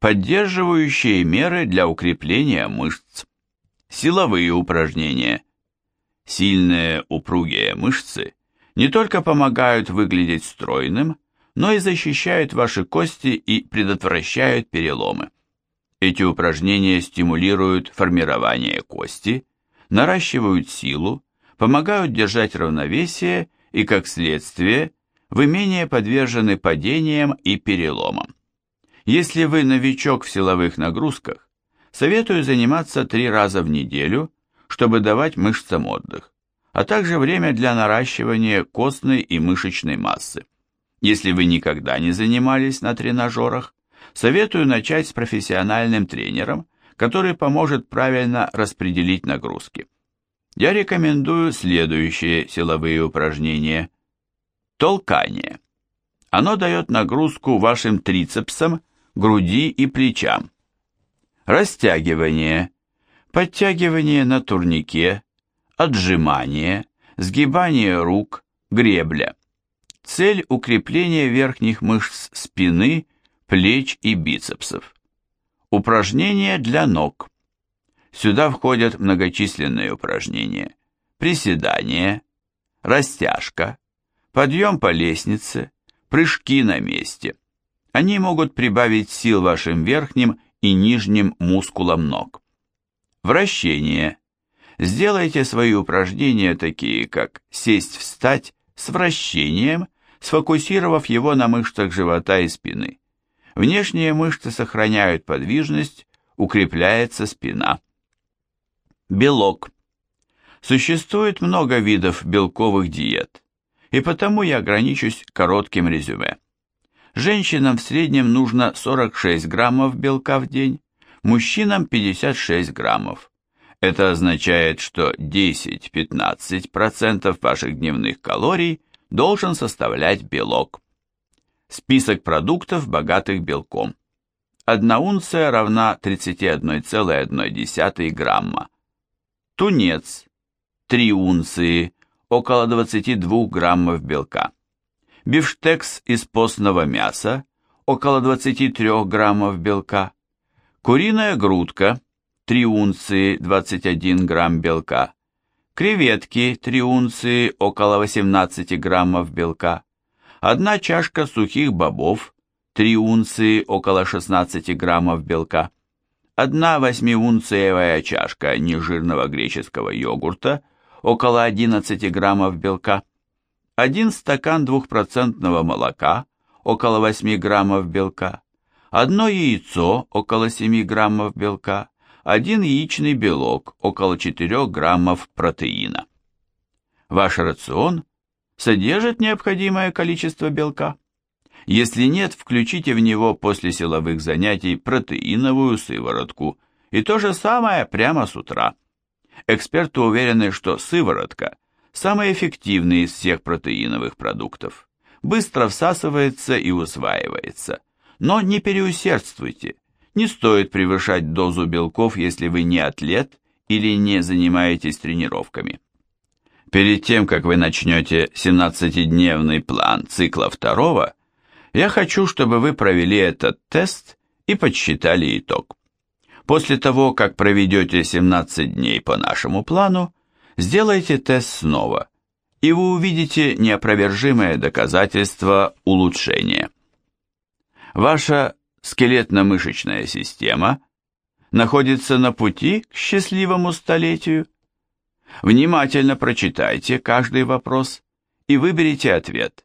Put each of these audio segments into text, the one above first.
Поддерживающие меры для укрепления мышц. Силовые упражнения. Сильные упругие мышцы не только помогают выглядеть стройным, но и защищают ваши кости и предотвращают переломы. Эти упражнения стимулируют формирование кости, наращивают силу, помогают держать равновесие и, как следствие, вы менее подвержены падениям и переломам. Если вы новичок в силовых нагрузках, советую заниматься три раза в неделю, чтобы давать мышцам отдых, а также время для наращивания костной и мышечной массы. Если вы никогда не занимались на тренажерах, советую начать с профессиональным тренером, который поможет правильно распределить нагрузки. Я рекомендую следующие силовые упражнения. Толкание. Оно дает нагрузку вашим трицепсам, груди и плечам. Растягивание. Подтягивание на турнике, отжимание, сгибание рук, гребля. Цель – укрепление верхних мышц спины, плеч и бицепсов. Упражнения для ног. Сюда входят многочисленные упражнения. Приседания, растяжка, подъем по лестнице, прыжки на месте. Они могут прибавить сил вашим верхним и нижним мускулам ног. Вращение. Сделайте свои упражнения такие, как сесть-встать с вращением – сфокусировав его на мышцах живота и спины. Внешние мышцы сохраняют подвижность, укрепляется спина. Белок. Существует много видов белковых диет, и потому я ограничусь коротким резюме. Женщинам в среднем нужно 46 граммов белка в день, мужчинам 56 граммов. Это означает, что 10-15% ваших дневных калорий должен составлять белок. Список продуктов, богатых белком. 1 унция равна 31,1 грамма. Тунец. 3 унции, около 22 граммов белка. Бифштекс из постного мяса, около 23 граммов белка. Куриная грудка, 3 унции, 21 грамм белка. Креветки 3 унции, около 18 граммов белка. Одна чашка сухих бобов 3 унции, около 16 граммов белка. Одна 8-унциевая чашка нежирного греческого йогурта, около 11 граммов белка. Один стакан двухпроцентного молока, около 8 граммов белка. Одно яйцо, около 7 граммов белка один яичный белок, около 4 граммов протеина. Ваш рацион содержит необходимое количество белка? Если нет, включите в него после силовых занятий протеиновую сыворотку, и то же самое прямо с утра. Эксперты уверены, что сыворотка – самый эффективный из всех протеиновых продуктов. Быстро всасывается и усваивается. Но не переусердствуйте – не стоит превышать дозу белков, если вы не атлет или не занимаетесь тренировками. Перед тем, как вы начнете 17-дневный план цикла второго, я хочу, чтобы вы провели этот тест и подсчитали итог. После того, как проведете 17 дней по нашему плану, сделайте тест снова, и вы увидите неопровержимое доказательство улучшения. Ваша скелетно-мышечная система находится на пути к счастливому столетию? Внимательно прочитайте каждый вопрос и выберите ответ.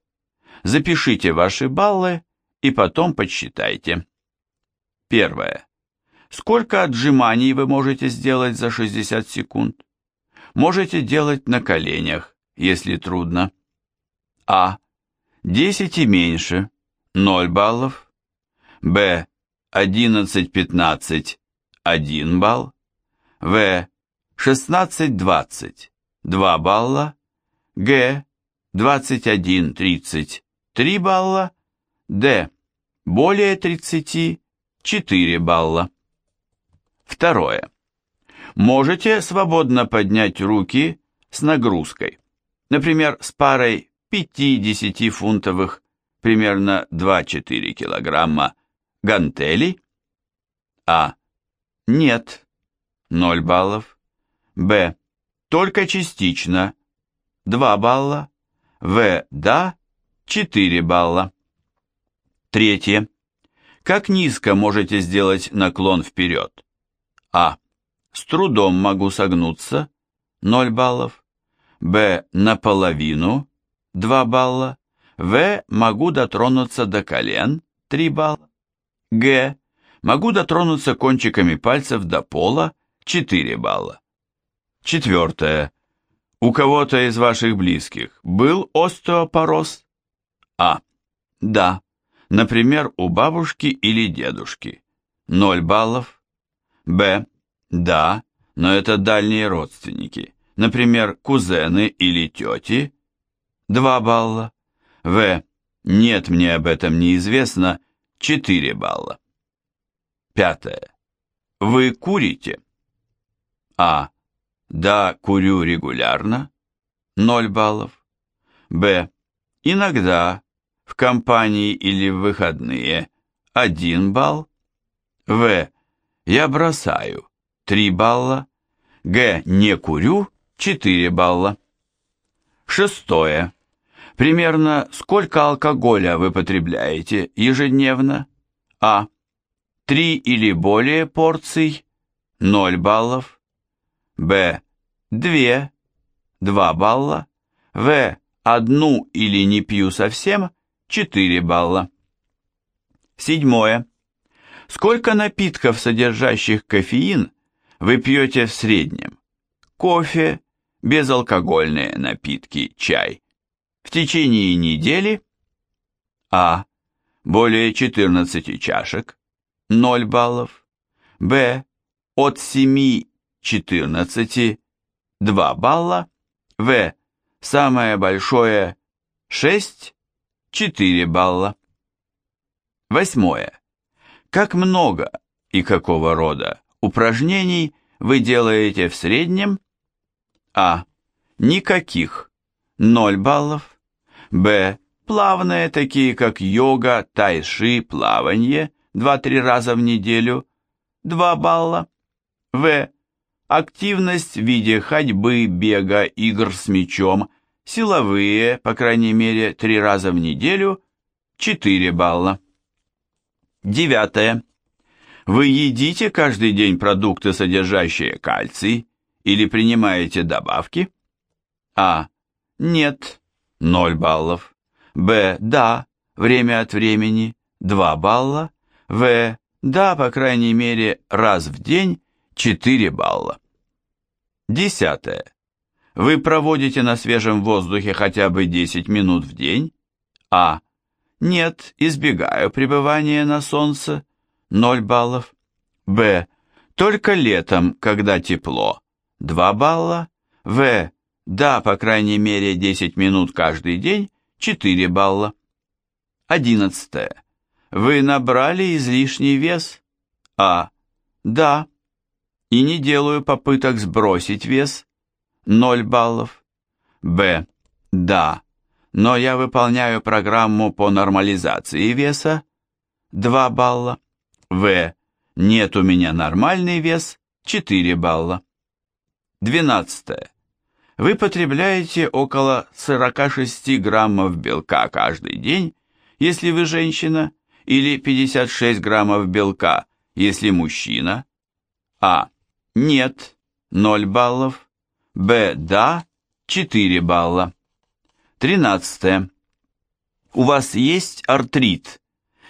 Запишите ваши баллы и потом подсчитайте. Первое. Сколько отжиманий вы можете сделать за 60 секунд? Можете делать на коленях, если трудно. А. 10 и меньше. 0 баллов. Б. 11-15 – 1 балл. В. 16-20 – 2 балла. Г. 21-30 – 3 балла. Д. Более 30 – 4 балла. Второе. Можете свободно поднять руки с нагрузкой. Например, с парой 5-10 фунтовых, примерно 2-4 килограмма, гантелей, А. Нет. 0 баллов. Б. Только частично. 2 балла. В. Да. 4 балла. Третье. Как низко можете сделать наклон вперед? А. С трудом могу согнуться. 0 баллов. Б. Наполовину. 2 балла. В. Могу дотронуться до колен. 3 балла. Г. Могу дотронуться кончиками пальцев до пола. 4 балла. Четвертое. У кого-то из ваших близких был остеопороз? А. Да. Например, у бабушки или дедушки. 0 баллов. Б. Да, но это дальние родственники. Например, кузены или тети. 2 балла. В. Нет, мне об этом неизвестно. 4 балла. Пятое. Вы курите? А. Да, курю регулярно. 0 баллов. Б. Иногда, в компании или в выходные. 1 балл. В. Я бросаю. 3 балла. Г. Не курю. 4 балла. Шестое. Примерно сколько алкоголя вы потребляете ежедневно? А. 3 или более порций. 0 баллов. Б. 2, 2 балла. В. Одну или не пью совсем, 4 балла. Седьмое. Сколько напитков, содержащих кофеин, вы пьете в среднем? Кофе, безалкогольные напитки, чай. В течение недели? А. Более 14 чашек, 0 баллов. Б. От 7 14, 2 балла, В. Самое большое 6, 4 балла. Восьмое. Как много и какого рода упражнений вы делаете в среднем? А. Никаких, 0 баллов. Б. Плавные, такие как йога, тайши, плавание, 2-3 раза в неделю, 2 балла. В. Активность в виде ходьбы, бега, игр с мячом, силовые, по крайней мере, три раза в неделю, 4 балла. Девятое. Вы едите каждый день продукты, содержащие кальций, или принимаете добавки? А. Нет, 0 баллов. Б. Да, время от времени, 2 балла. В. Да, по крайней мере, раз в день, 4 балла. Десятое. Вы проводите на свежем воздухе хотя бы 10 минут в день? А. Нет, избегаю пребывания на солнце. 0 баллов. Б. Только летом, когда тепло. 2 балла. В. Да, по крайней мере 10 минут каждый день. 4 балла. Одиннадцатое. Вы набрали излишний вес? А. Да и не делаю попыток сбросить вес, 0 баллов. Б. Да, но я выполняю программу по нормализации веса, 2 балла. В. Нет у меня нормальный вес, 4 балла. 12. Вы потребляете около 46 граммов белка каждый день, если вы женщина, или 56 граммов белка, если мужчина. А. Нет, 0 баллов. Б. Да, 4 балла. 13. У вас есть артрит?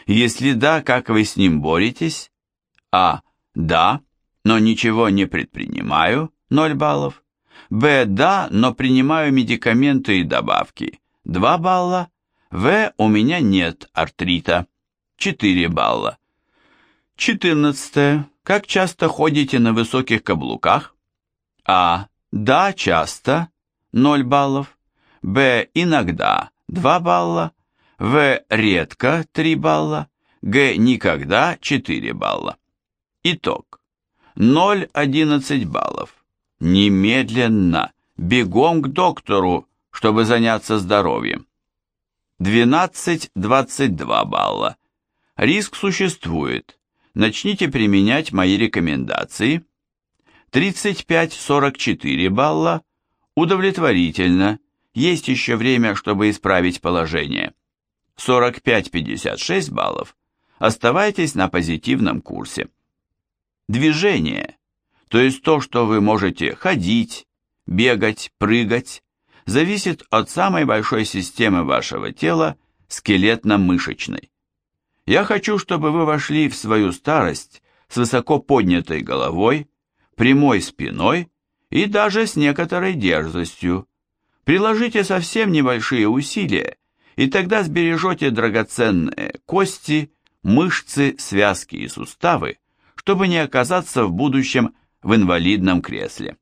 Если да, как вы с ним боретесь? А. Да, но ничего не предпринимаю, 0 баллов. Б. Да, но принимаю медикаменты и добавки, 2 балла. В. У меня нет артрита, 4 балла. 14. Как часто ходите на высоких каблуках? А. Да, часто. 0 баллов. Б. Иногда. 2 балла. В. Редко. 3 балла. Г. Никогда. 4 балла. Итог. 0,11 баллов. Немедленно. Бегом к доктору, чтобы заняться здоровьем. 12-22 балла. Риск существует начните применять мои рекомендации. 35-44 балла удовлетворительно, есть еще время, чтобы исправить положение. 45-56 баллов оставайтесь на позитивном курсе. Движение, то есть то, что вы можете ходить, бегать, прыгать, зависит от самой большой системы вашего тела, скелетно-мышечной. Я хочу, чтобы вы вошли в свою старость с высоко поднятой головой, прямой спиной и даже с некоторой дерзостью. Приложите совсем небольшие усилия, и тогда сбережете драгоценные кости, мышцы, связки и суставы, чтобы не оказаться в будущем в инвалидном кресле.